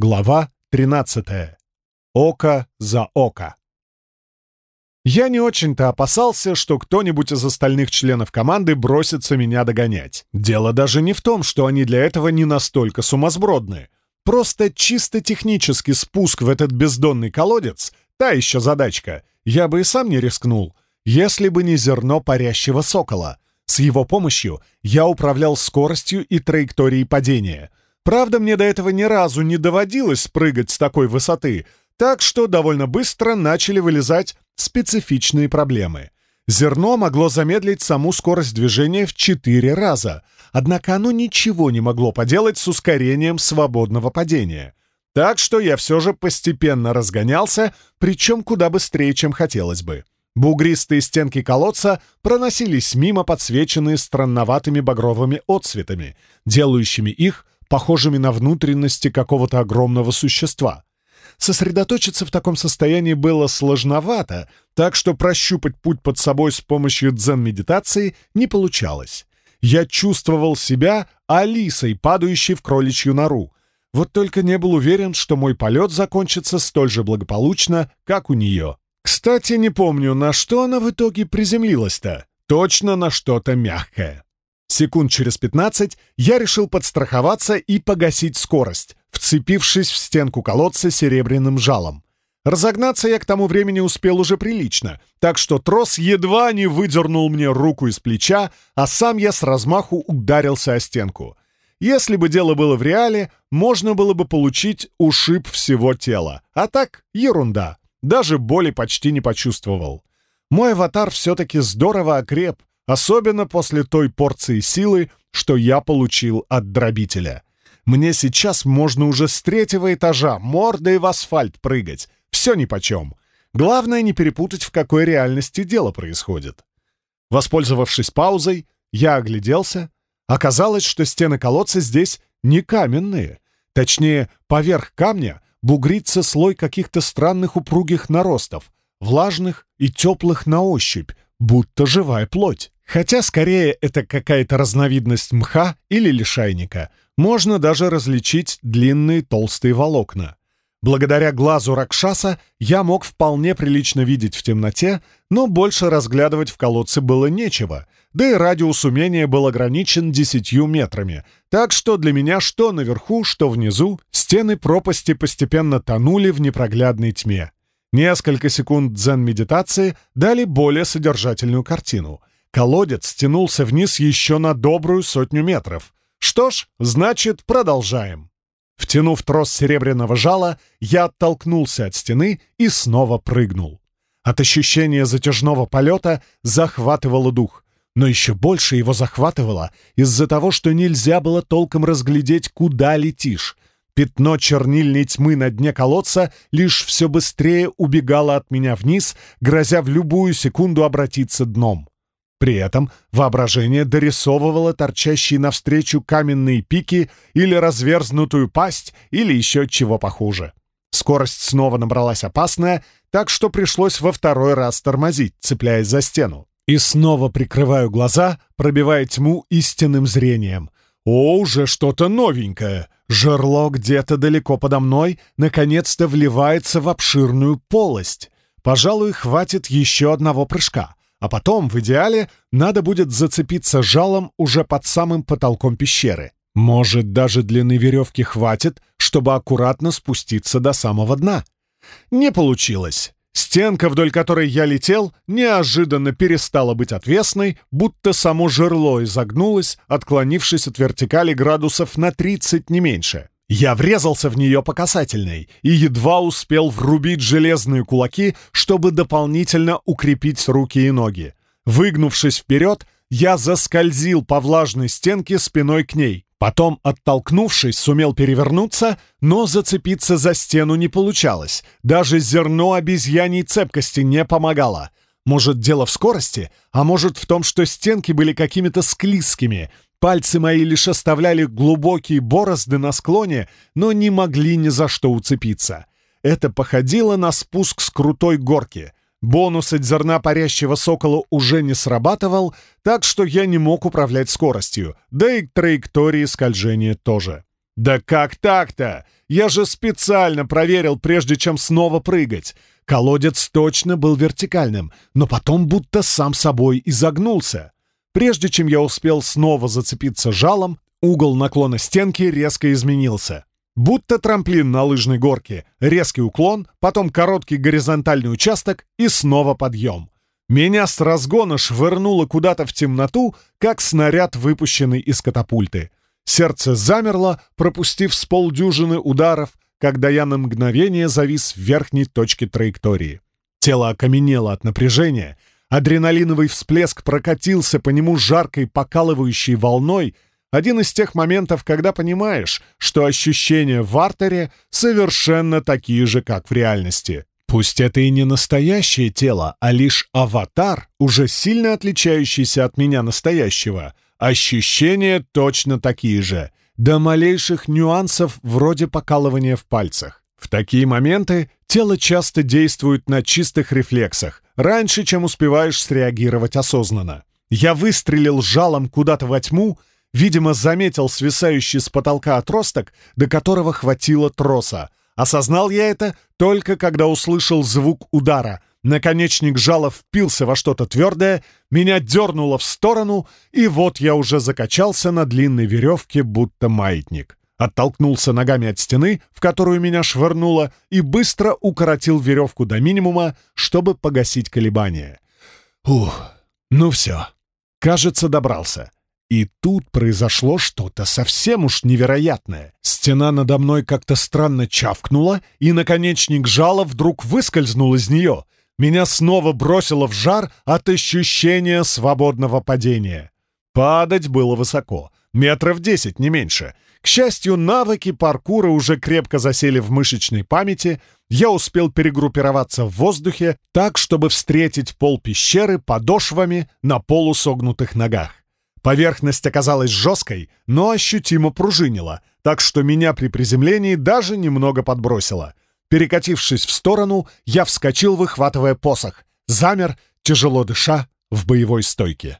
Глава 13. Око за око. Я не очень-то опасался, что кто-нибудь из остальных членов команды бросится меня догонять. Дело даже не в том, что они для этого не настолько сумасбродны. Просто чисто технический спуск в этот бездонный колодец — та еще задачка. Я бы и сам не рискнул, если бы не зерно парящего сокола. С его помощью я управлял скоростью и траекторией падения — Правда, мне до этого ни разу не доводилось прыгать с такой высоты, так что довольно быстро начали вылезать специфичные проблемы. Зерно могло замедлить саму скорость движения в четыре раза, однако оно ничего не могло поделать с ускорением свободного падения. Так что я все же постепенно разгонялся, причем куда быстрее, чем хотелось бы. Бугристые стенки колодца проносились мимо, подсвеченные странноватыми багровыми отцветами, делающими их похожими на внутренности какого-то огромного существа. Сосредоточиться в таком состоянии было сложновато, так что прощупать путь под собой с помощью дзен-медитации не получалось. Я чувствовал себя Алисой, падающей в кроличью нору. Вот только не был уверен, что мой полет закончится столь же благополучно, как у нее. Кстати, не помню, на что она в итоге приземлилась-то. Точно на что-то мягкое. Секунд через 15 я решил подстраховаться и погасить скорость, вцепившись в стенку колодца серебряным жалом. Разогнаться я к тому времени успел уже прилично, так что трос едва не выдернул мне руку из плеча, а сам я с размаху ударился о стенку. Если бы дело было в реале, можно было бы получить ушиб всего тела. А так — ерунда. Даже боли почти не почувствовал. Мой аватар все-таки здорово окреп, Особенно после той порции силы, что я получил от дробителя. Мне сейчас можно уже с третьего этажа мордой в асфальт прыгать. Все нипочем. Главное не перепутать, в какой реальности дело происходит. Воспользовавшись паузой, я огляделся. Оказалось, что стены колодца здесь не каменные. Точнее, поверх камня бугрится слой каких-то странных упругих наростов, влажных и теплых на ощупь, будто живая плоть. Хотя скорее это какая-то разновидность мха или лишайника. Можно даже различить длинные толстые волокна. Благодаря глазу Ракшаса я мог вполне прилично видеть в темноте, но больше разглядывать в колодце было нечего, да и радиус умения был ограничен десятью метрами, так что для меня что наверху, что внизу стены пропасти постепенно тонули в непроглядной тьме. Несколько секунд дзен-медитации дали более содержательную картину — Колодец тянулся вниз еще на добрую сотню метров. Что ж, значит, продолжаем. Втянув трос серебряного жала, я оттолкнулся от стены и снова прыгнул. От ощущения затяжного полета захватывало дух, но еще больше его захватывало из-за того, что нельзя было толком разглядеть, куда летишь. Пятно чернильной тьмы на дне колодца лишь все быстрее убегало от меня вниз, грозя в любую секунду обратиться дном. При этом воображение дорисовывало торчащие навстречу каменные пики или разверзнутую пасть, или еще чего похуже. Скорость снова набралась опасная, так что пришлось во второй раз тормозить, цепляясь за стену. И снова прикрываю глаза, пробивая тьму истинным зрением. О, уже что-то новенькое! Жерло где-то далеко подо мной наконец-то вливается в обширную полость. Пожалуй, хватит еще одного прыжка а потом, в идеале, надо будет зацепиться жалом уже под самым потолком пещеры. Может, даже длины веревки хватит, чтобы аккуратно спуститься до самого дна. Не получилось. Стенка, вдоль которой я летел, неожиданно перестала быть отвесной, будто само жерло изогнулось, отклонившись от вертикали градусов на 30 не меньше. Я врезался в нее по касательной и едва успел врубить железные кулаки, чтобы дополнительно укрепить руки и ноги. Выгнувшись вперед, я заскользил по влажной стенке спиной к ней. Потом, оттолкнувшись, сумел перевернуться, но зацепиться за стену не получалось. Даже зерно обезьяньей цепкости не помогало. Может, дело в скорости, а может в том, что стенки были какими-то склизкими, Пальцы мои лишь оставляли глубокие борозды на склоне, но не могли ни за что уцепиться. Это походило на спуск с крутой горки. Бонус от зерна парящего сокола уже не срабатывал, так что я не мог управлять скоростью, да и траектории скольжения тоже. Да как так-то? Я же специально проверил, прежде чем снова прыгать. Колодец точно был вертикальным, но потом будто сам собой изогнулся. Прежде чем я успел снова зацепиться жалом, угол наклона стенки резко изменился. Будто трамплин на лыжной горке. Резкий уклон, потом короткий горизонтальный участок и снова подъем. Меня с разгона швырнуло куда-то в темноту, как снаряд, выпущенный из катапульты. Сердце замерло, пропустив с полдюжины ударов, когда я на мгновение завис в верхней точке траектории. Тело окаменело от напряжения, адреналиновый всплеск прокатился по нему жаркой покалывающей волной — один из тех моментов, когда понимаешь, что ощущения в артере совершенно такие же, как в реальности. Пусть это и не настоящее тело, а лишь аватар, уже сильно отличающийся от меня настоящего. Ощущения точно такие же, до малейших нюансов вроде покалывания в пальцах. В такие моменты тело часто действует на чистых рефлексах, раньше, чем успеваешь среагировать осознанно. Я выстрелил жалом куда-то во тьму, Видимо, заметил свисающий с потолка отросток, до которого хватило троса. Осознал я это только когда услышал звук удара. Наконечник жала впился во что-то твердое, меня дернуло в сторону, и вот я уже закачался на длинной веревке, будто маятник. Оттолкнулся ногами от стены, в которую меня швырнуло, и быстро укоротил веревку до минимума, чтобы погасить колебания. Ух, ну все. Кажется, добрался. И тут произошло что-то совсем уж невероятное. Стена надо мной как-то странно чавкнула, и наконечник жала вдруг выскользнул из нее. Меня снова бросило в жар от ощущения свободного падения. Падать было высоко, метров десять, не меньше. Счастью, навыки паркура уже крепко засели в мышечной памяти. Я успел перегруппироваться в воздухе так, чтобы встретить пол пещеры подошвами на полусогнутых ногах. Поверхность оказалась жесткой, но ощутимо пружинила, так что меня при приземлении даже немного подбросило. Перекатившись в сторону, я вскочил, выхватывая посох. Замер, тяжело дыша, в боевой стойке.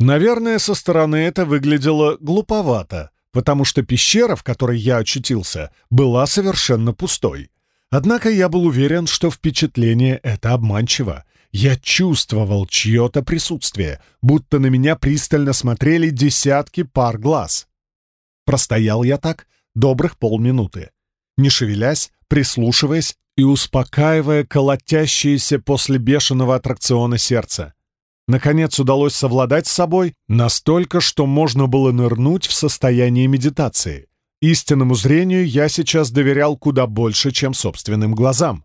Наверное, со стороны это выглядело глуповато, потому что пещера, в которой я очутился, была совершенно пустой. Однако я был уверен, что впечатление это обманчиво. Я чувствовал чье-то присутствие, будто на меня пристально смотрели десятки пар глаз. Простоял я так добрых полминуты, не шевелясь, прислушиваясь и успокаивая колотящееся после бешеного аттракциона сердце. Наконец удалось совладать с собой настолько, что можно было нырнуть в состояние медитации. Истинному зрению я сейчас доверял куда больше, чем собственным глазам.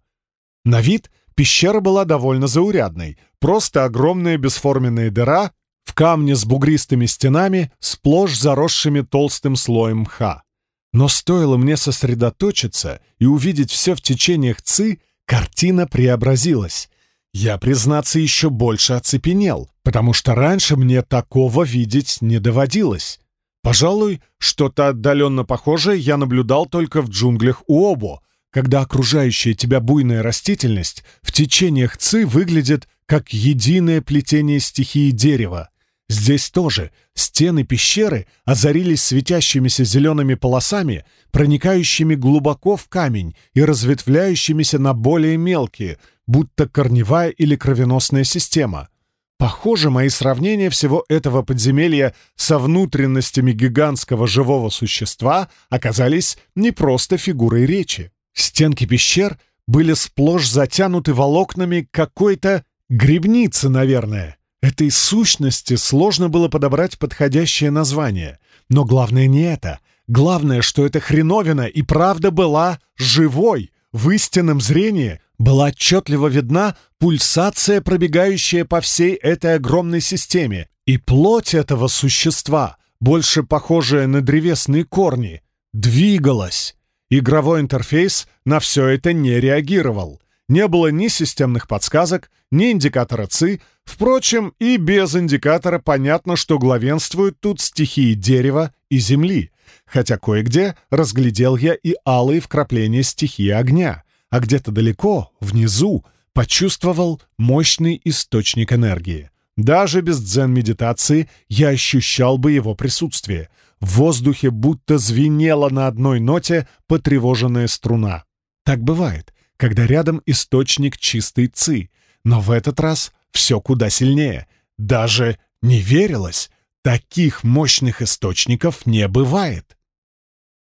На вид — Пещера была довольно заурядной, просто огромная бесформенная дыра в камне с бугристыми стенами, сплошь заросшими толстым слоем мха. Но стоило мне сосредоточиться и увидеть все в течениях ци, картина преобразилась. Я, признаться, еще больше оцепенел, потому что раньше мне такого видеть не доводилось. Пожалуй, что-то отдаленно похожее я наблюдал только в джунглях Уобо, когда окружающая тебя буйная растительность в течениях ци выглядит как единое плетение стихии дерева. Здесь тоже стены пещеры озарились светящимися зелеными полосами, проникающими глубоко в камень и разветвляющимися на более мелкие, будто корневая или кровеносная система. Похоже, мои сравнения всего этого подземелья со внутренностями гигантского живого существа оказались не просто фигурой речи. Стенки пещер были сплошь затянуты волокнами какой-то грибницы, наверное. Этой сущности сложно было подобрать подходящее название. Но главное не это. Главное, что эта хреновина и правда была живой. В истинном зрении была отчетливо видна пульсация, пробегающая по всей этой огромной системе. И плоть этого существа, больше похожая на древесные корни, двигалась. Игровой интерфейс на все это не реагировал. Не было ни системных подсказок, ни индикатора ЦИ. Впрочем, и без индикатора понятно, что главенствуют тут стихии дерева и земли. Хотя кое-где разглядел я и алые вкрапления стихии огня, а где-то далеко, внизу, почувствовал мощный источник энергии. Даже без дзен-медитации я ощущал бы его присутствие — В воздухе будто звенела на одной ноте потревоженная струна. Так бывает, когда рядом источник чистой ци, но в этот раз все куда сильнее. Даже не верилось, таких мощных источников не бывает.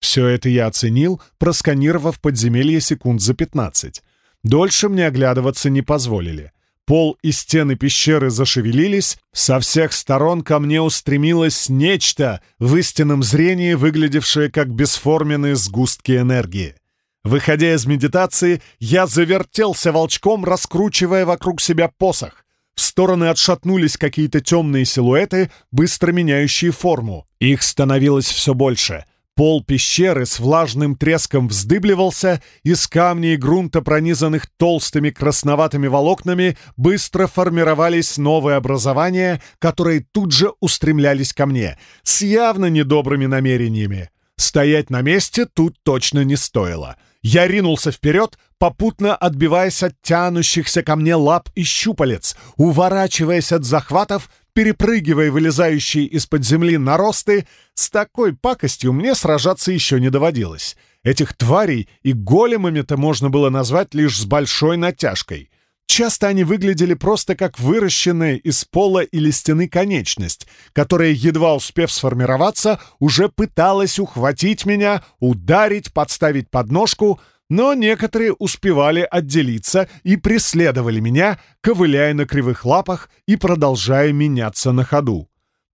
Все это я оценил, просканировав подземелье секунд за 15. Дольше мне оглядываться не позволили. Пол и стены пещеры зашевелились, со всех сторон ко мне устремилось нечто, в истинном зрении выглядевшее как бесформенные сгустки энергии. Выходя из медитации, я завертелся волчком, раскручивая вокруг себя посох. В стороны отшатнулись какие-то темные силуэты, быстро меняющие форму. Их становилось все больше — Пол пещеры с влажным треском вздыбливался, из камней и грунта, пронизанных толстыми красноватыми волокнами, быстро формировались новые образования, которые тут же устремлялись ко мне, с явно недобрыми намерениями. Стоять на месте тут точно не стоило. Я ринулся вперед, попутно отбиваясь от тянущихся ко мне лап и щупалец, уворачиваясь от захватов, перепрыгивая вылезающие из-под земли наросты, с такой пакостью мне сражаться еще не доводилось. Этих тварей и големами-то можно было назвать лишь с большой натяжкой. Часто они выглядели просто как выращенная из пола или стены конечность, которая, едва успев сформироваться, уже пыталась ухватить меня, ударить, подставить подножку — но некоторые успевали отделиться и преследовали меня, ковыляя на кривых лапах и продолжая меняться на ходу.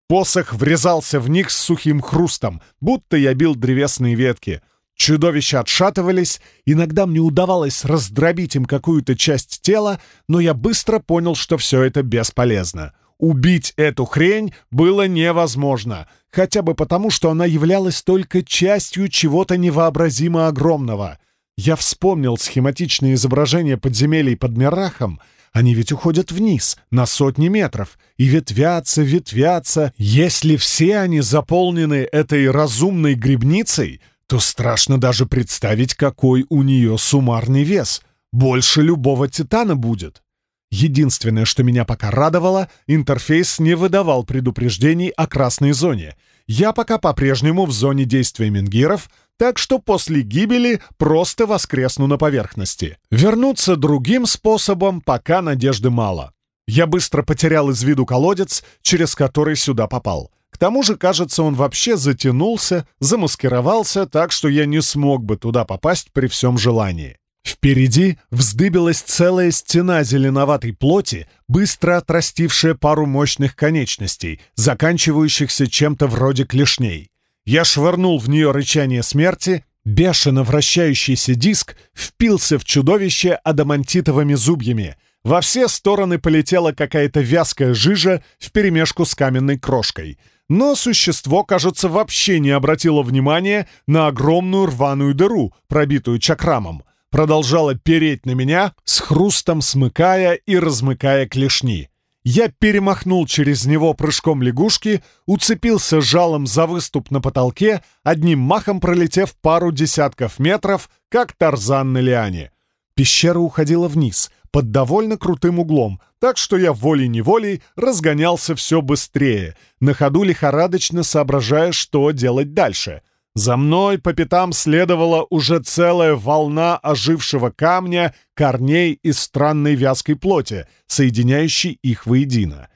Посох врезался в них с сухим хрустом, будто я бил древесные ветки. Чудовища отшатывались, иногда мне удавалось раздробить им какую-то часть тела, но я быстро понял, что все это бесполезно. Убить эту хрень было невозможно, хотя бы потому, что она являлась только частью чего-то невообразимо огромного — я вспомнил схематичные изображения подземелий под Мирахом. Они ведь уходят вниз, на сотни метров, и ветвятся, ветвятся. Если все они заполнены этой разумной грибницей, то страшно даже представить, какой у нее суммарный вес. Больше любого титана будет. Единственное, что меня пока радовало, интерфейс не выдавал предупреждений о красной зоне. Я пока по-прежнему в зоне действия мингиров, так что после гибели просто воскресну на поверхности. Вернуться другим способом пока надежды мало. Я быстро потерял из виду колодец, через который сюда попал. К тому же, кажется, он вообще затянулся, замаскировался так, что я не смог бы туда попасть при всем желании. Впереди вздыбилась целая стена зеленоватой плоти, быстро отрастившая пару мощных конечностей, заканчивающихся чем-то вроде клешней. Я швырнул в нее рычание смерти, бешено вращающийся диск впился в чудовище адамантитовыми зубьями. Во все стороны полетела какая-то вязкая жижа вперемешку с каменной крошкой. Но существо, кажется, вообще не обратило внимания на огромную рваную дыру, пробитую чакрамом. Продолжало переть на меня, с хрустом смыкая и размыкая клешни. Я перемахнул через него прыжком лягушки, уцепился жалом за выступ на потолке, одним махом пролетев пару десятков метров, как тарзан на лиане. Пещера уходила вниз, под довольно крутым углом, так что я волей-неволей разгонялся все быстрее, на ходу лихорадочно соображая, что делать дальше — за мной по пятам следовала уже целая волна ожившего камня, корней и странной вязкой плоти, соединяющей их воедино.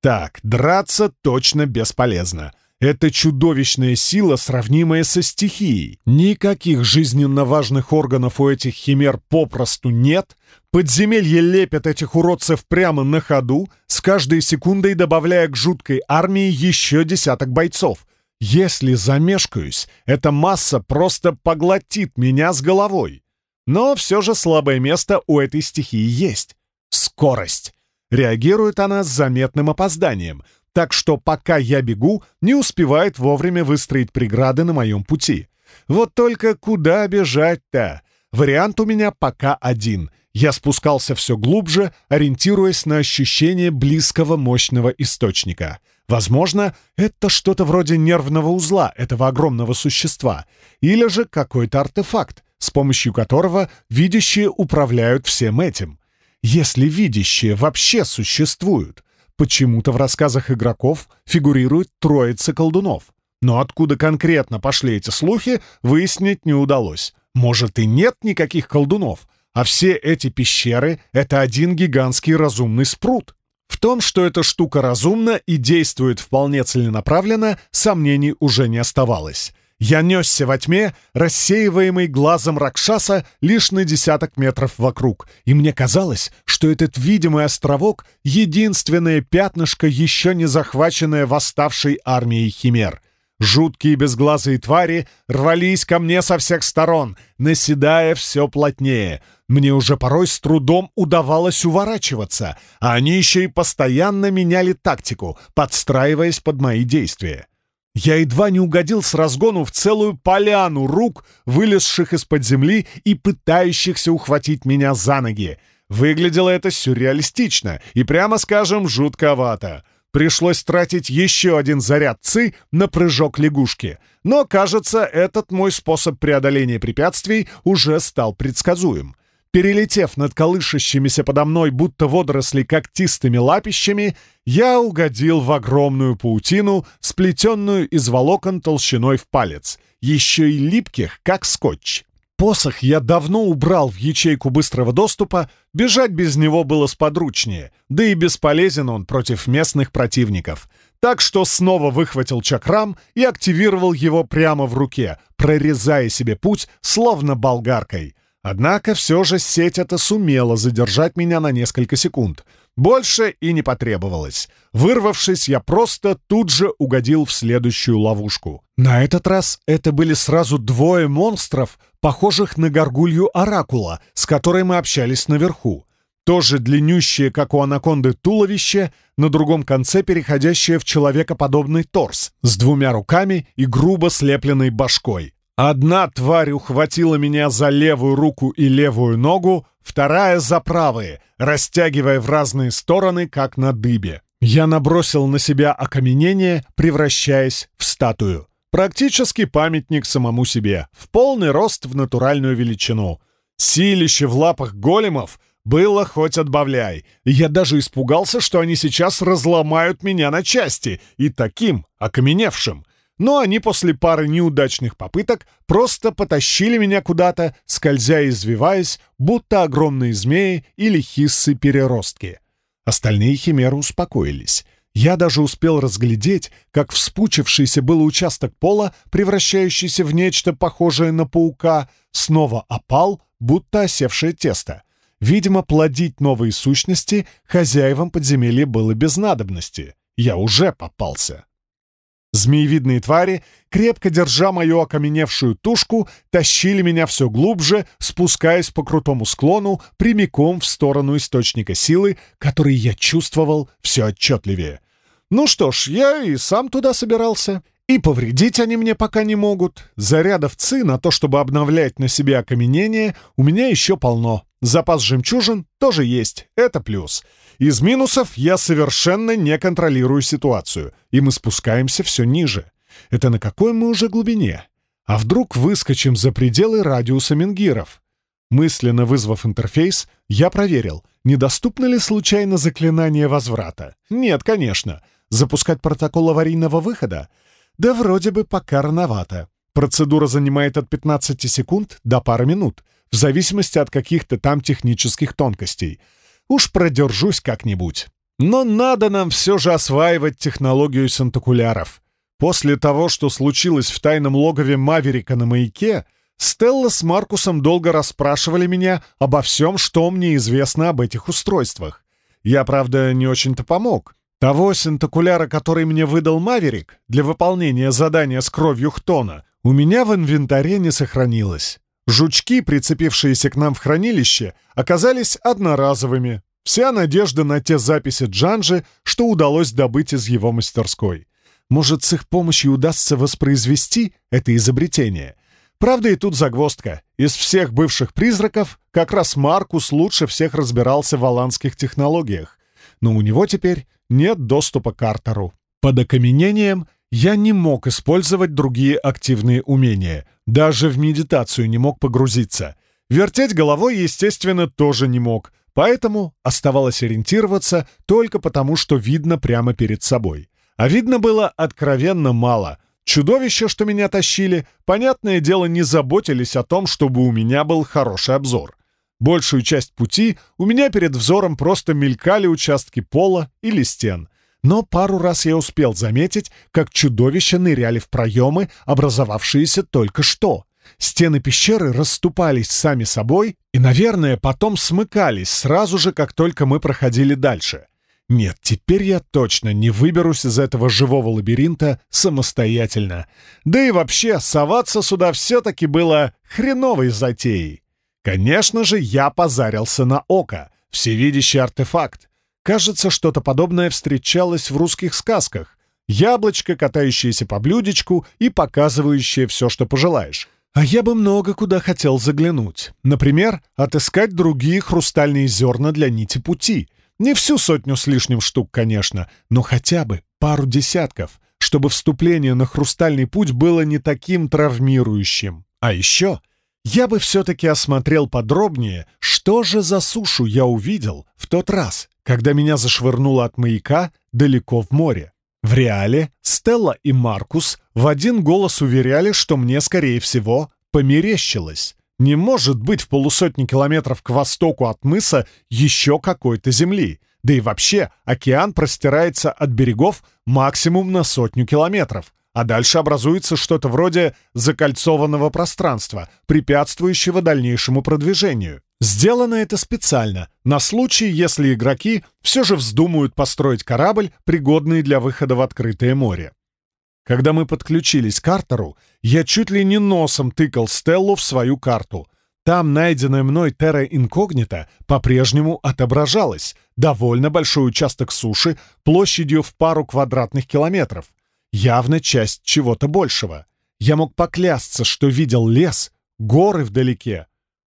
Так, драться точно бесполезно. Это чудовищная сила, сравнимая со стихией. Никаких жизненно важных органов у этих химер попросту нет. Подземелье лепят этих уродцев прямо на ходу, с каждой секундой добавляя к жуткой армии еще десяток бойцов — если замешкаюсь, эта масса просто поглотит меня с головой. Но все же слабое место у этой стихии есть — скорость. Реагирует она с заметным опозданием, так что пока я бегу, не успевает вовремя выстроить преграды на моем пути. Вот только куда бежать-то? Вариант у меня пока один. Я спускался все глубже, ориентируясь на ощущение близкого мощного источника — Возможно, это что-то вроде нервного узла этого огромного существа, или же какой-то артефакт, с помощью которого видящие управляют всем этим. Если видящие вообще существуют, почему-то в рассказах игроков фигурирует троица колдунов. Но откуда конкретно пошли эти слухи, выяснить не удалось. Может, и нет никаких колдунов, а все эти пещеры — это один гигантский разумный спрут. В том, что эта штука разумна и действует вполне целенаправленно, сомнений уже не оставалось. Я несся во тьме, рассеиваемый глазом Ракшаса лишь на десяток метров вокруг, и мне казалось, что этот видимый островок — единственное пятнышко, еще не захваченное восставшей армией химер. Жуткие безглазые твари рвались ко мне со всех сторон, наседая все плотнее. Мне уже порой с трудом удавалось уворачиваться, а они еще и постоянно меняли тактику, подстраиваясь под мои действия. Я едва не угодил с разгону в целую поляну рук, вылезших из-под земли и пытающихся ухватить меня за ноги. Выглядело это сюрреалистично и, прямо скажем, жутковато. Пришлось тратить еще один заряд ЦИ на прыжок лягушки. Но, кажется, этот мой способ преодоления препятствий уже стал предсказуем. Перелетев над колышащимися подо мной, будто водоросли когтистыми лапищами, я угодил в огромную паутину, сплетенную из волокон толщиной в палец, еще и липких, как скотч. Посох я давно убрал в ячейку быстрого доступа, бежать без него было сподручнее, да и бесполезен он против местных противников. Так что снова выхватил чакрам и активировал его прямо в руке, прорезая себе путь, словно болгаркой — Однако все же сеть эта сумела задержать меня на несколько секунд. Больше и не потребовалось. Вырвавшись, я просто тут же угодил в следующую ловушку. На этот раз это были сразу двое монстров, похожих на горгулью Оракула, с которой мы общались наверху. Тоже длиннющее, как у анаконды, туловище, на другом конце переходящее в человекоподобный торс, с двумя руками и грубо слепленной башкой. Одна тварь ухватила меня за левую руку и левую ногу, вторая — за правые, растягивая в разные стороны, как на дыбе. Я набросил на себя окаменение, превращаясь в статую. Практически памятник самому себе, в полный рост в натуральную величину. Силище в лапах големов было хоть отбавляй. Я даже испугался, что они сейчас разломают меня на части, и таким, окаменевшим — но они после пары неудачных попыток просто потащили меня куда-то, скользя и извиваясь, будто огромные змеи или хиссы-переростки. Остальные химеры успокоились. Я даже успел разглядеть, как вспучившийся был участок пола, превращающийся в нечто похожее на паука, снова опал, будто осевшее тесто. Видимо, плодить новые сущности хозяевам подземелья было без надобности. Я уже попался. Змеевидные твари, крепко держа мою окаменевшую тушку, тащили меня все глубже, спускаясь по крутому склону прямиком в сторону источника силы, который я чувствовал все отчетливее. Ну что ж, я и сам туда собирался. И повредить они мне пока не могут. Зарядов ЦИ на то, чтобы обновлять на себе окаменение, у меня еще полно. Запас жемчужин тоже есть, это плюс. Из минусов я совершенно не контролирую ситуацию, и мы спускаемся все ниже. Это на какой мы уже глубине? А вдруг выскочим за пределы радиуса Менгиров? Мысленно вызвав интерфейс, я проверил, недоступно ли случайно заклинание возврата. Нет, конечно. Запускать протокол аварийного выхода? Да вроде бы пока рановато. Процедура занимает от 15 секунд до пары минут, в зависимости от каких-то там технических тонкостей. Уж продержусь как-нибудь. Но надо нам все же осваивать технологию сантокуляров. После того, что случилось в тайном логове Маверика на маяке, Стелла с Маркусом долго расспрашивали меня обо всем, что мне известно об этих устройствах. Я, правда, не очень-то помог. Того синтокуляра, который мне выдал Маверик для выполнения задания с кровью Хтона, у меня в инвентаре не сохранилось. Жучки, прицепившиеся к нам в хранилище, оказались одноразовыми. Вся надежда на те записи Джанжи, что удалось добыть из его мастерской. Может, с их помощью удастся воспроизвести это изобретение. Правда, и тут загвоздка. Из всех бывших призраков как раз Маркус лучше всех разбирался в аланских технологиях. Но у него теперь нет доступа к Артеру. Под окаменением я не мог использовать другие активные умения. Даже в медитацию не мог погрузиться. Вертеть головой, естественно, тоже не мог. Поэтому оставалось ориентироваться только потому, что видно прямо перед собой. А видно было откровенно мало. Чудовища, что меня тащили, понятное дело, не заботились о том, чтобы у меня был хороший обзор. Большую часть пути у меня перед взором просто мелькали участки пола или стен. Но пару раз я успел заметить, как чудовища ныряли в проемы, образовавшиеся только что. Стены пещеры расступались сами собой и, наверное, потом смыкались сразу же, как только мы проходили дальше. Нет, теперь я точно не выберусь из этого живого лабиринта самостоятельно. Да и вообще, соваться сюда все-таки было хреновой затеей. Конечно же, я позарился на око, всевидящий артефакт. Кажется, что-то подобное встречалось в русских сказках. Яблочко, катающееся по блюдечку и показывающее все, что пожелаешь. А я бы много куда хотел заглянуть. Например, отыскать другие хрустальные зерна для нити пути. Не всю сотню с лишним штук, конечно, но хотя бы пару десятков, чтобы вступление на хрустальный путь было не таким травмирующим. А еще я бы все-таки осмотрел подробнее, что же за сушу я увидел в тот раз, когда меня зашвырнуло от маяка далеко в море. В реале Стелла и Маркус в один голос уверяли, что мне, скорее всего, померещилось. Не может быть в полусотни километров к востоку от мыса еще какой-то земли. Да и вообще, океан простирается от берегов максимум на сотню километров, а дальше образуется что-то вроде закольцованного пространства, препятствующего дальнейшему продвижению. Сделано это специально, на случай, если игроки все же вздумают построить корабль, пригодный для выхода в открытое море. Когда мы подключились к Картеру, я чуть ли не носом тыкал Стеллу в свою карту. Там найденная мной Терра Инкогнита по-прежнему отображалась. Довольно большой участок суши площадью в пару квадратных километров. Явно часть чего-то большего. Я мог поклясться, что видел лес, горы вдалеке,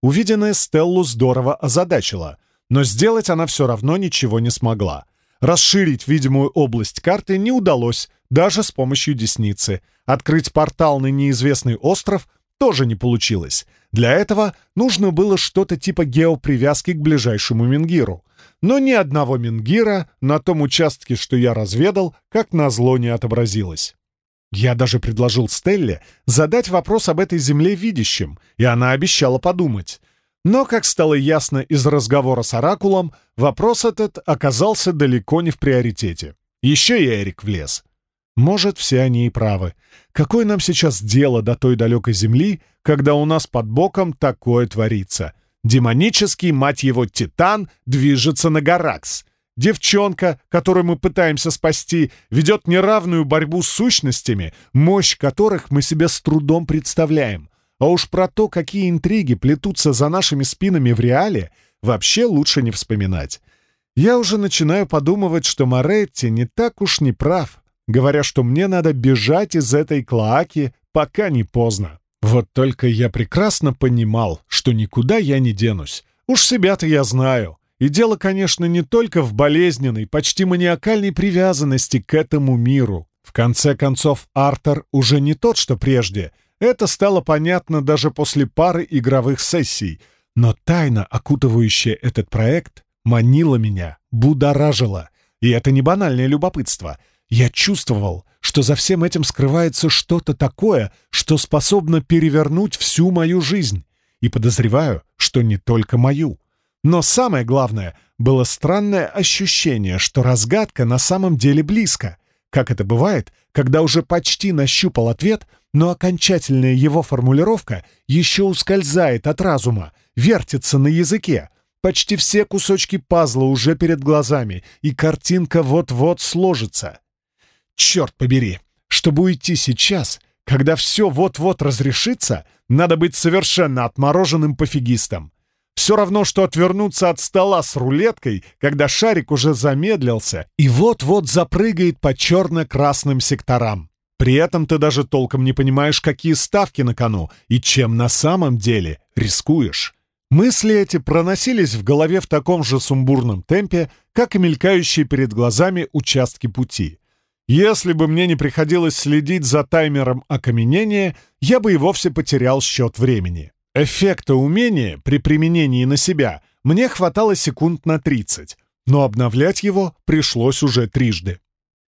Увиденное Стеллу здорово озадачило, но сделать она все равно ничего не смогла. Расширить видимую область карты не удалось, даже с помощью десницы. Открыть портал на неизвестный остров тоже не получилось. Для этого нужно было что-то типа геопривязки к ближайшему Мингиру. Но ни одного Мингира на том участке, что я разведал, как назло не отобразилось. Я даже предложил Стелле задать вопрос об этой земле видящим, и она обещала подумать. Но, как стало ясно из разговора с Оракулом, вопрос этот оказался далеко не в приоритете. Еще и Эрик влез. Может, все они и правы. Какое нам сейчас дело до той далекой земли, когда у нас под боком такое творится? Демонический, мать его, Титан движется на Гаракс — Девчонка, которую мы пытаемся спасти, ведет неравную борьбу с сущностями, мощь которых мы себе с трудом представляем. А уж про то, какие интриги плетутся за нашими спинами в реале, вообще лучше не вспоминать. Я уже начинаю подумывать, что Моретти не так уж не прав, говоря, что мне надо бежать из этой клоаки, пока не поздно. Вот только я прекрасно понимал, что никуда я не денусь. Уж себя-то я знаю. И дело, конечно, не только в болезненной, почти маниакальной привязанности к этому миру. В конце концов, Артер уже не тот, что прежде. Это стало понятно даже после пары игровых сессий. Но тайна, окутывающая этот проект, манила меня, будоражила. И это не банальное любопытство. Я чувствовал, что за всем этим скрывается что-то такое, что способно перевернуть всю мою жизнь. И подозреваю, что не только мою. Но самое главное, было странное ощущение, что разгадка на самом деле близко. Как это бывает, когда уже почти нащупал ответ, но окончательная его формулировка еще ускользает от разума, вертится на языке. Почти все кусочки пазла уже перед глазами, и картинка вот-вот сложится. Черт побери, чтобы уйти сейчас, когда все вот-вот разрешится, надо быть совершенно отмороженным пофигистом. Все равно, что отвернуться от стола с рулеткой, когда шарик уже замедлился и вот-вот запрыгает по черно-красным секторам. При этом ты даже толком не понимаешь, какие ставки на кону и чем на самом деле рискуешь. Мысли эти проносились в голове в таком же сумбурном темпе, как и мелькающие перед глазами участки пути. Если бы мне не приходилось следить за таймером окаменения, я бы и вовсе потерял счет времени. Эффекта умения при применении на себя мне хватало секунд на 30, но обновлять его пришлось уже трижды.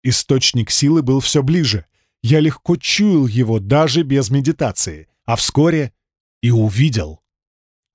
Источник силы был все ближе. Я легко чуял его даже без медитации, а вскоре и увидел.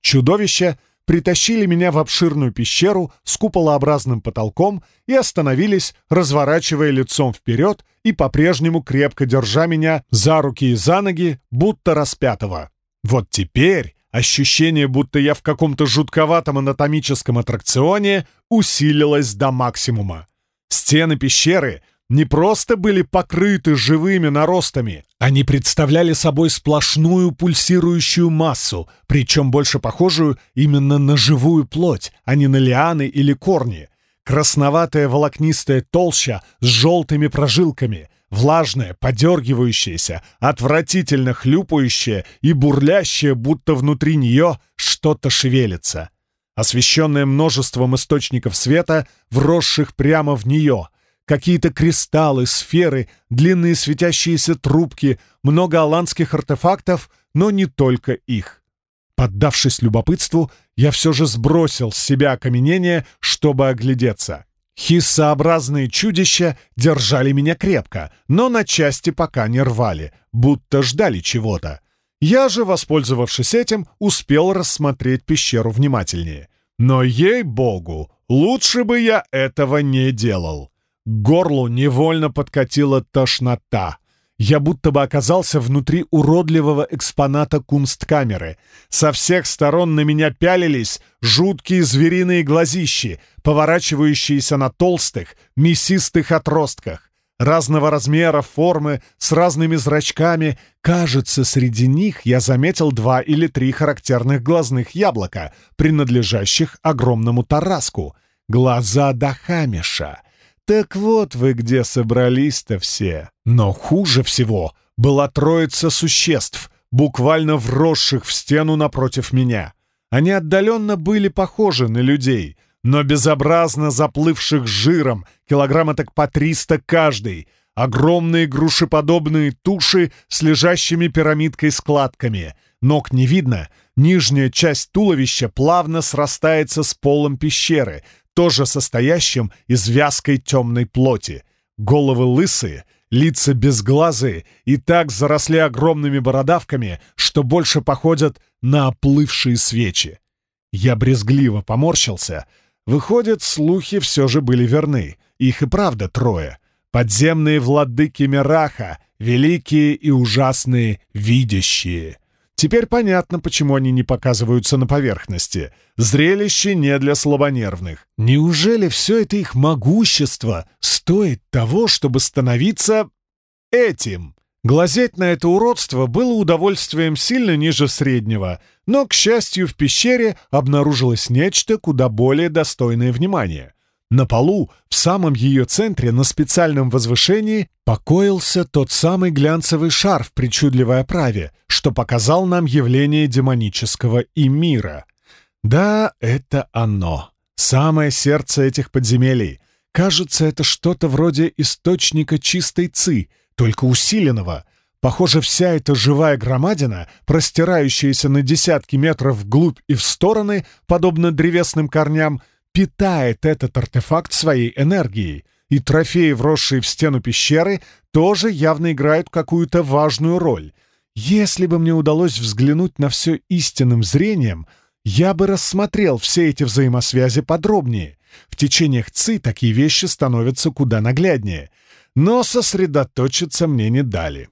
Чудовища притащили меня в обширную пещеру с куполообразным потолком и остановились, разворачивая лицом вперед и по-прежнему крепко держа меня за руки и за ноги, будто распятого. Вот теперь ощущение, будто я в каком-то жутковатом анатомическом аттракционе, усилилось до максимума. Стены пещеры не просто были покрыты живыми наростами, они представляли собой сплошную пульсирующую массу, причем больше похожую именно на живую плоть, а не на лианы или корни. Красноватая волокнистая толща с желтыми прожилками, влажная, подергивающаяся, отвратительно хлюпающая и бурлящая, будто внутри нее что-то шевелится. Освещенная множеством источников света, вросших прямо в нее — какие-то кристаллы, сферы, длинные светящиеся трубки, много аланских артефактов, но не только их. Поддавшись любопытству, я все же сбросил с себя окаменение, чтобы оглядеться. Хиссообразные чудища держали меня крепко, но на части пока не рвали, будто ждали чего-то. Я же, воспользовавшись этим, успел рассмотреть пещеру внимательнее. Но, ей-богу, лучше бы я этого не делал. К горлу невольно подкатила тошнота. Я будто бы оказался внутри уродливого экспоната кунсткамеры. Со всех сторон на меня пялились жуткие звериные глазищи, поворачивающиеся на толстых, мясистых отростках. Разного размера, формы, с разными зрачками. Кажется, среди них я заметил два или три характерных глазных яблока, принадлежащих огромному тараску. Глаза Дахамиша — так вот вы где собрались-то все. Но хуже всего была троица существ, буквально вросших в стену напротив меня. Они отдаленно были похожи на людей, но безобразно заплывших жиром, килограмма так по триста каждый, огромные грушеподобные туши с лежащими пирамидкой складками. Ног не видно, нижняя часть туловища плавно срастается с полом пещеры, тоже состоящим из вязкой темной плоти. Головы лысые, лица безглазые и так заросли огромными бородавками, что больше походят на оплывшие свечи. Я брезгливо поморщился. Выходит, слухи все же были верны. Их и правда трое. Подземные владыки Мираха, великие и ужасные видящие. Теперь понятно, почему они не показываются на поверхности. Зрелище не для слабонервных. Неужели все это их могущество стоит того, чтобы становиться этим? Глазеть на это уродство было удовольствием сильно ниже среднего, но, к счастью, в пещере обнаружилось нечто куда более достойное внимания. На полу, в самом ее центре, на специальном возвышении, покоился тот самый глянцевый шар в причудливой оправе, что показал нам явление демонического и мира. Да, это оно. Самое сердце этих подземелий. Кажется, это что-то вроде источника чистой ци, только усиленного. Похоже, вся эта живая громадина, простирающаяся на десятки метров вглубь и в стороны, подобно древесным корням, питает этот артефакт своей энергией, и трофеи, вросшие в стену пещеры, тоже явно играют какую-то важную роль. Если бы мне удалось взглянуть на все истинным зрением, я бы рассмотрел все эти взаимосвязи подробнее. В течениях ЦИ такие вещи становятся куда нагляднее. Но сосредоточиться мне не дали.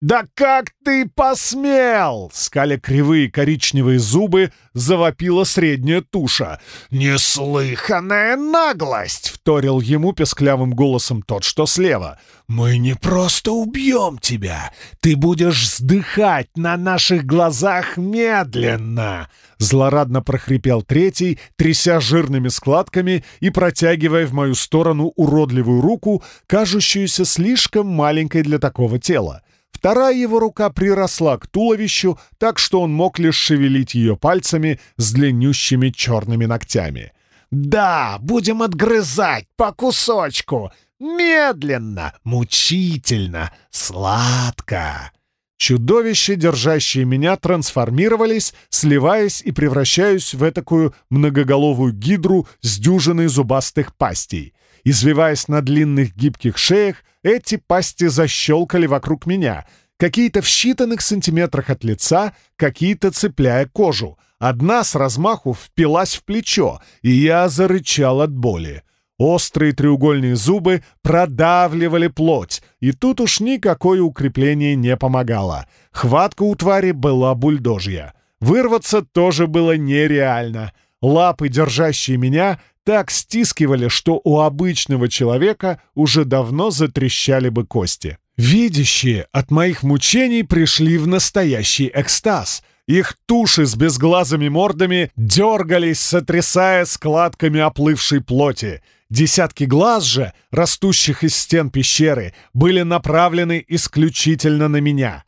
«Да как ты посмел!» — скаля кривые коричневые зубы, завопила средняя туша. «Неслыханная наглость!» — вторил ему песклявым голосом тот, что слева. «Мы не просто убьем тебя! Ты будешь вздыхать на наших глазах медленно!» Злорадно прохрипел третий, тряся жирными складками и протягивая в мою сторону уродливую руку, кажущуюся слишком маленькой для такого тела. Вторая его рука приросла к туловищу, так что он мог лишь шевелить ее пальцами с длиннющими черными ногтями. «Да, будем отгрызать по кусочку! Медленно, мучительно, сладко!» Чудовища, держащие меня, трансформировались, сливаясь и превращаясь в такую многоголовую гидру с дюжиной зубастых пастей. Извиваясь на длинных гибких шеях, эти пасти защелкали вокруг меня, какие-то в считанных сантиметрах от лица, какие-то цепляя кожу. Одна с размаху впилась в плечо, и я зарычал от боли. Острые треугольные зубы продавливали плоть, и тут уж никакое укрепление не помогало. Хватка у твари была бульдожья. Вырваться тоже было нереально. Лапы, держащие меня, так стискивали, что у обычного человека уже давно затрещали бы кости. Видящие от моих мучений пришли в настоящий экстаз. Их туши с безглазыми мордами дергались, сотрясая складками оплывшей плоти. Десятки глаз же, растущих из стен пещеры, были направлены исключительно на меня.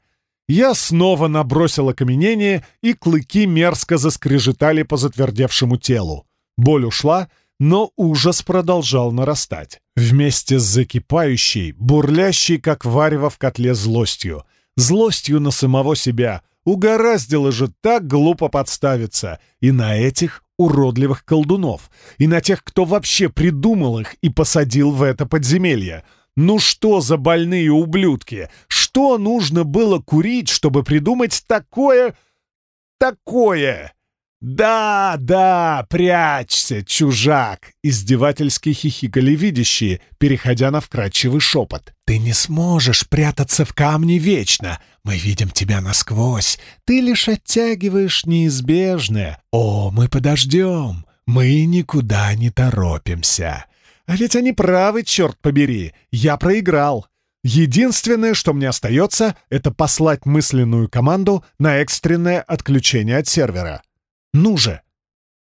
Я снова набросил окаменение, и клыки мерзко заскрежетали по затвердевшему телу. Боль ушла, но ужас продолжал нарастать. Вместе с закипающей, бурлящей, как варево в котле, злостью. Злостью на самого себя. Угораздило же так глупо подставиться. И на этих уродливых колдунов. И на тех, кто вообще придумал их и посадил в это подземелье. Ну что за больные ублюдки? Что нужно было курить, чтобы придумать такое... такое? «Да, да, прячься, чужак!» — издевательски хихикали видящие, переходя на вкрадчивый шепот. «Ты не сможешь прятаться в камне вечно. Мы видим тебя насквозь. Ты лишь оттягиваешь неизбежное. О, мы подождем. Мы никуда не торопимся. А ведь они правы, черт побери. Я проиграл. Единственное, что мне остается, это послать мысленную команду на экстренное отключение от сервера». Ну же!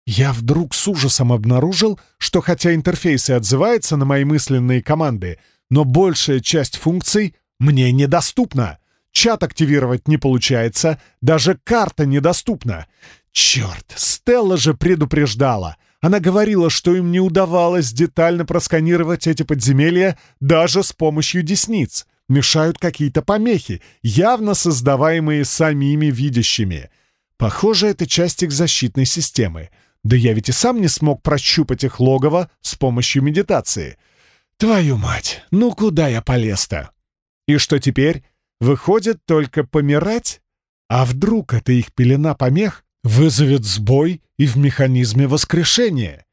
Я вдруг с ужасом обнаружил, что хотя интерфейс и отзывается на мои мысленные команды, но большая часть функций мне недоступна. Чат активировать не получается, даже карта недоступна. Черт, Стелла же предупреждала. Она говорила, что им не удавалось детально просканировать эти подземелья даже с помощью десниц. Мешают какие-то помехи, явно создаваемые самими видящими — Похоже, это часть их защитной системы. Да я ведь и сам не смог прощупать их логово с помощью медитации. Твою мать, ну куда я полез-то? И что теперь? Выходит, только помирать? А вдруг эта их пелена помех вызовет сбой и в механизме воскрешения?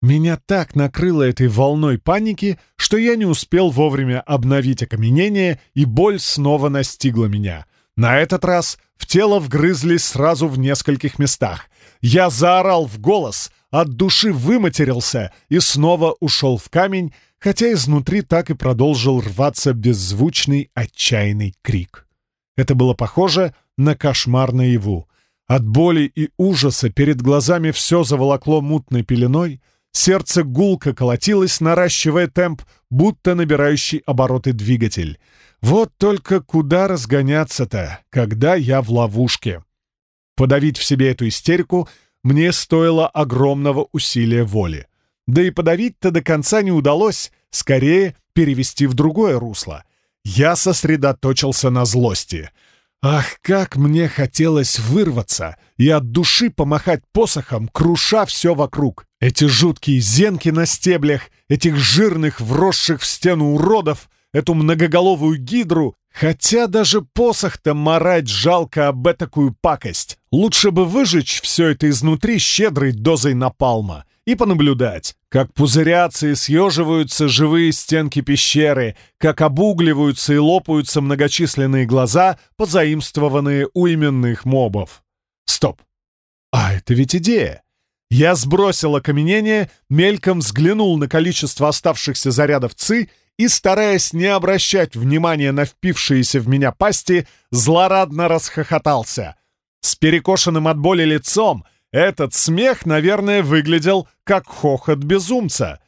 Меня так накрыло этой волной паники, что я не успел вовремя обновить окаменение, и боль снова настигла меня. На этот раз в тело вгрызлись сразу в нескольких местах. Я заорал в голос, от души выматерился и снова ушел в камень, хотя изнутри так и продолжил рваться беззвучный отчаянный крик. Это было похоже на кошмар наяву. От боли и ужаса перед глазами все заволокло мутной пеленой, сердце гулко колотилось, наращивая темп, будто набирающий обороты двигатель — вот только куда разгоняться-то, когда я в ловушке? Подавить в себе эту истерику мне стоило огромного усилия воли. Да и подавить-то до конца не удалось, скорее перевести в другое русло. Я сосредоточился на злости. Ах, как мне хотелось вырваться и от души помахать посохом, круша все вокруг. Эти жуткие зенки на стеблях, этих жирных, вросших в стену уродов — эту многоголовую гидру, хотя даже посох-то марать жалко об этакую пакость. Лучше бы выжечь все это изнутри щедрой дозой напалма и понаблюдать, как пузырятся и съеживаются живые стенки пещеры, как обугливаются и лопаются многочисленные глаза, позаимствованные у именных мобов. Стоп! А это ведь идея! Я сбросил окаменение, мельком взглянул на количество оставшихся зарядов ЦИ и, стараясь не обращать внимания на впившиеся в меня пасти, злорадно расхохотался. С перекошенным от боли лицом этот смех, наверное, выглядел как хохот безумца.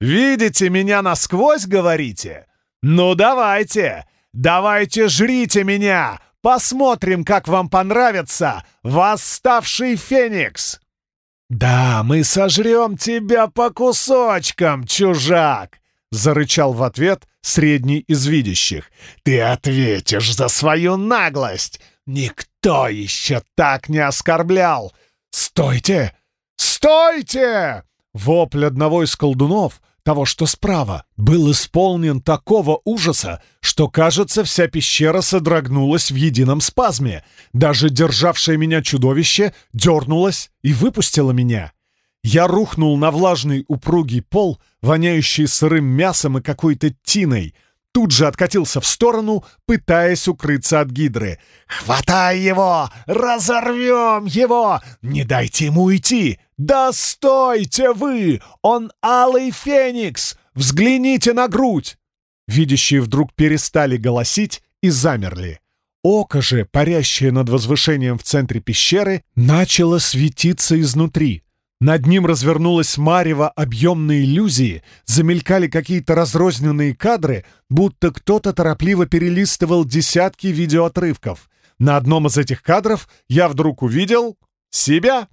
«Видите меня насквозь, говорите? Ну давайте! Давайте жрите меня! Посмотрим, как вам понравится восставший Феникс!» «Да, мы сожрем тебя по кусочкам, чужак!» Зарычал в ответ средний из видящих. «Ты ответишь за свою наглость! Никто еще так не оскорблял! Стойте! Стойте!» Вопль одного из колдунов, того, что справа, был исполнен такого ужаса, что, кажется, вся пещера содрогнулась в едином спазме. Даже державшее меня чудовище дернулось и выпустило меня. Я рухнул на влажный упругий пол, воняющий сырым мясом и какой-то тиной, тут же откатился в сторону, пытаясь укрыться от гидры. «Хватай его! Разорвем его! Не дайте ему уйти! Да стойте вы! Он алый феникс! Взгляните на грудь!» Видящие вдруг перестали голосить и замерли. Око же, парящее над возвышением в центре пещеры, начало светиться изнутри. Над ним развернулась марево объемной иллюзии, замелькали какие-то разрозненные кадры, будто кто-то торопливо перелистывал десятки видеоотрывков. На одном из этих кадров я вдруг увидел себя.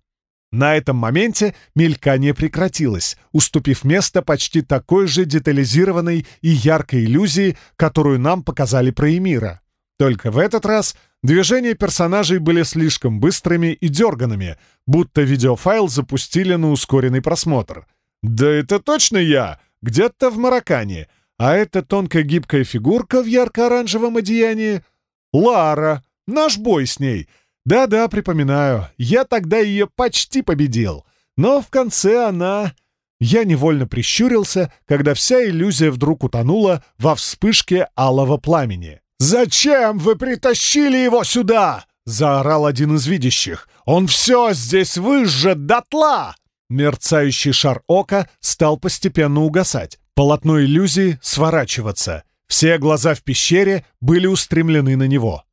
На этом моменте мелькание прекратилось, уступив место почти такой же детализированной и яркой иллюзии, которую нам показали про Эмира. Только в этот раз движения персонажей были слишком быстрыми и дерганными, будто видеофайл запустили на ускоренный просмотр. «Да это точно я! Где-то в Мароккане! А это тонкая гибкая фигурка в ярко-оранжевом одеянии? Лара! Наш бой с ней! Да-да, припоминаю, я тогда ее почти победил. Но в конце она...» Я невольно прищурился, когда вся иллюзия вдруг утонула во вспышке алого пламени. «Зачем вы притащили его сюда?» — заорал один из видящих. «Он все здесь выжжет дотла!» Мерцающий шар ока стал постепенно угасать, полотно иллюзии сворачиваться. Все глаза в пещере были устремлены на него.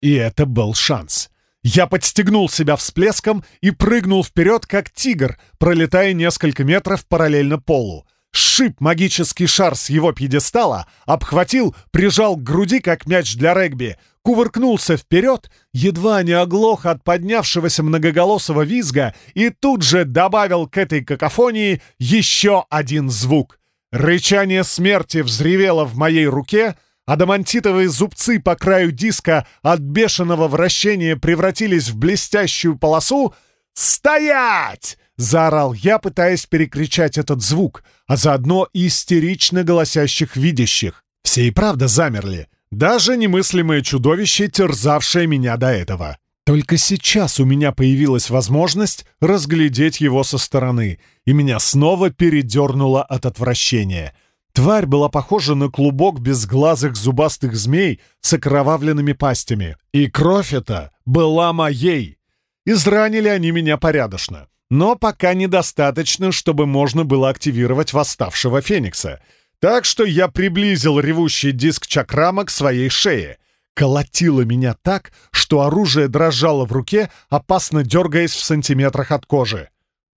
И это был шанс. Я подстегнул себя всплеском и прыгнул вперед, как тигр, пролетая несколько метров параллельно полу сшиб магический шар с его пьедестала, обхватил, прижал к груди, как мяч для регби, кувыркнулся вперед, едва не оглох от поднявшегося многоголосого визга и тут же добавил к этой какофонии еще один звук. Рычание смерти взревело в моей руке, адамантитовые зубцы по краю диска от бешеного вращения превратились в блестящую полосу. «Стоять!» — заорал я, пытаясь перекричать этот звук, а заодно истерично голосящих видящих. Все и правда замерли. Даже немыслимое чудовище, терзавшее меня до этого. Только сейчас у меня появилась возможность разглядеть его со стороны, и меня снова передернуло от отвращения. Тварь была похожа на клубок безглазых зубастых змей с окровавленными пастями. И кровь эта была моей. Изранили они меня порядочно но пока недостаточно, чтобы можно было активировать восставшего Феникса. Так что я приблизил ревущий диск чакрама к своей шее. Колотило меня так, что оружие дрожало в руке, опасно дергаясь в сантиметрах от кожи.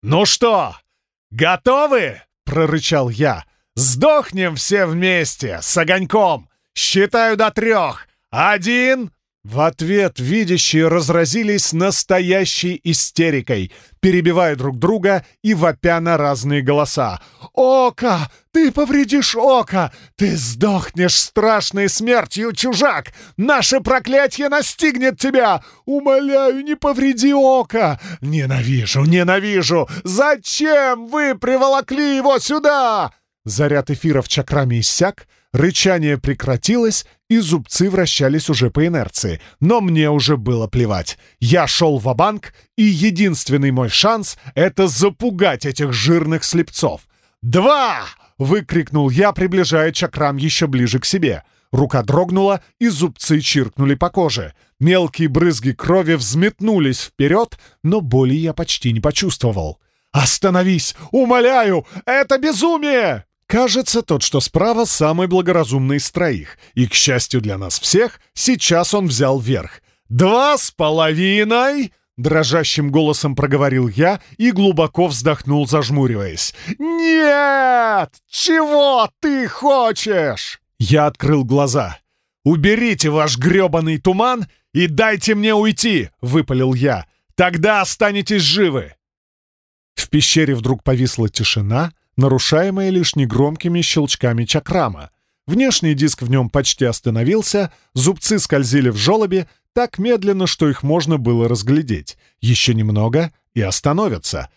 «Ну что, готовы?» — прорычал я. «Сдохнем все вместе, с огоньком! Считаю до трех! Один, в ответ видящие разразились настоящей истерикой, перебивая друг друга и вопя на разные голоса. «Ока! Ты повредишь око! Ты сдохнешь страшной смертью, чужак! Наше проклятие настигнет тебя! Умоляю, не повреди око! Ненавижу, ненавижу! Зачем вы приволокли его сюда?» Заряд эфира в чакраме иссяк, рычание прекратилось, и зубцы вращались уже по инерции. Но мне уже было плевать. Я шел в банк и единственный мой шанс — это запугать этих жирных слепцов. «Два!» — выкрикнул я, приближая чакрам еще ближе к себе. Рука дрогнула, и зубцы чиркнули по коже. Мелкие брызги крови взметнулись вперед, но боли я почти не почувствовал. «Остановись! Умоляю! Это безумие!» Кажется, тот, что справа, самый благоразумный из троих, и, к счастью для нас всех, сейчас он взял верх. «Два с половиной!» — дрожащим голосом проговорил я и глубоко вздохнул, зажмуриваясь. «Нет! Чего ты хочешь?» Я открыл глаза. «Уберите ваш грёбаный туман и дайте мне уйти!» — выпалил я. «Тогда останетесь живы!» В пещере вдруг повисла тишина, нарушаемое лишь негромкими щелчками чакрама. Внешний диск в нем почти остановился, зубцы скользили в желобе так медленно, что их можно было разглядеть. Еще немного — и остановятся.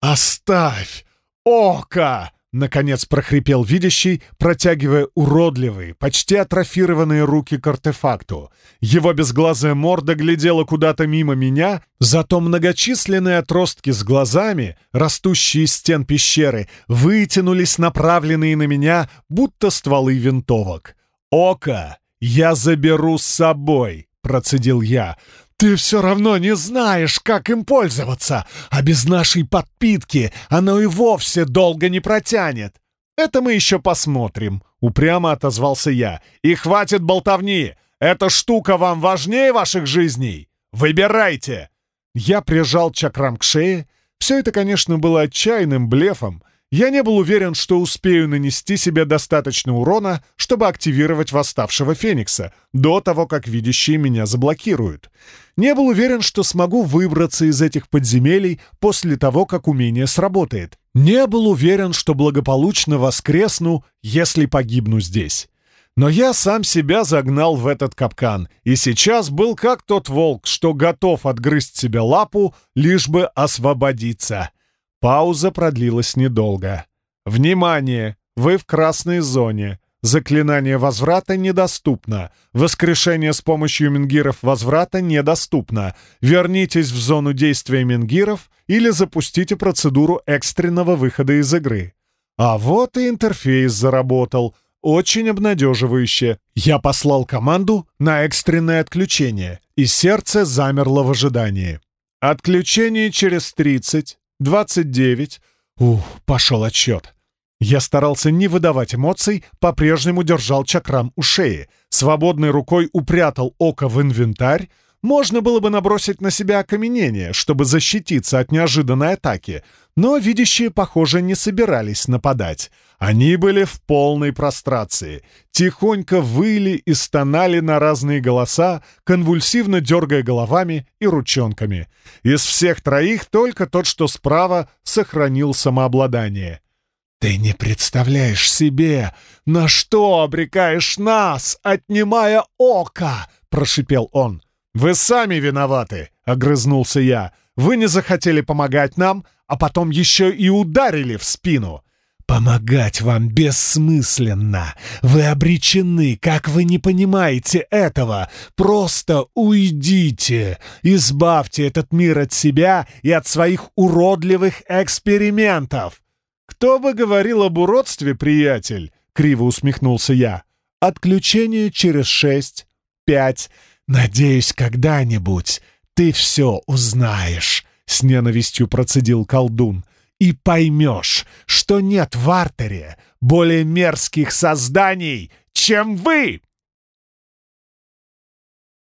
«Оставь! Ока!» — наконец прохрипел видящий, протягивая уродливые, почти атрофированные руки к артефакту. Его безглазая морда глядела куда-то мимо меня, зато многочисленные отростки с глазами, растущие из стен пещеры, вытянулись, направленные на меня, будто стволы винтовок. «Око! Я заберу с собой!» — процедил я. «Ты все равно не знаешь, как им пользоваться, а без нашей подпитки оно и вовсе долго не протянет». «Это мы еще посмотрим», — упрямо отозвался я. «И хватит болтовни! Эта штука вам важнее ваших жизней? Выбирайте!» Я прижал чакрам к шее. Все это, конечно, было отчаянным блефом, я не был уверен, что успею нанести себе достаточно урона, чтобы активировать восставшего Феникса, до того, как видящие меня заблокируют. Не был уверен, что смогу выбраться из этих подземелий после того, как умение сработает. Не был уверен, что благополучно воскресну, если погибну здесь. Но я сам себя загнал в этот капкан, и сейчас был как тот волк, что готов отгрызть себе лапу, лишь бы освободиться. Пауза продлилась недолго. «Внимание! Вы в красной зоне. Заклинание возврата недоступно. Воскрешение с помощью менгиров возврата недоступно. Вернитесь в зону действия менгиров или запустите процедуру экстренного выхода из игры». А вот и интерфейс заработал. Очень обнадеживающе. Я послал команду на экстренное отключение, и сердце замерло в ожидании. Отключение через 30, двадцать девять. Ух, пошел отсчет. Я старался не выдавать эмоций, по-прежнему держал чакрам у шеи, свободной рукой упрятал око в инвентарь. Можно было бы набросить на себя окаменение, чтобы защититься от неожиданной атаки, но видящие, похоже, не собирались нападать. Они были в полной прострации, тихонько выли и стонали на разные голоса, конвульсивно дергая головами и ручонками. Из всех троих только тот, что справа, сохранил самообладание. «Ты не представляешь себе, на что обрекаешь нас, отнимая око!» — прошипел он. «Вы сами виноваты!» — огрызнулся я. «Вы не захотели помогать нам, а потом еще и ударили в спину!» «Помогать вам бессмысленно. Вы обречены, как вы не понимаете этого. Просто уйдите. Избавьте этот мир от себя и от своих уродливых экспериментов». «Кто бы говорил об уродстве, приятель?» — криво усмехнулся я. «Отключение через шесть, пять. Надеюсь, когда-нибудь ты все узнаешь», — с ненавистью процедил колдун и поймешь, что нет в артере более мерзких созданий, чем вы!»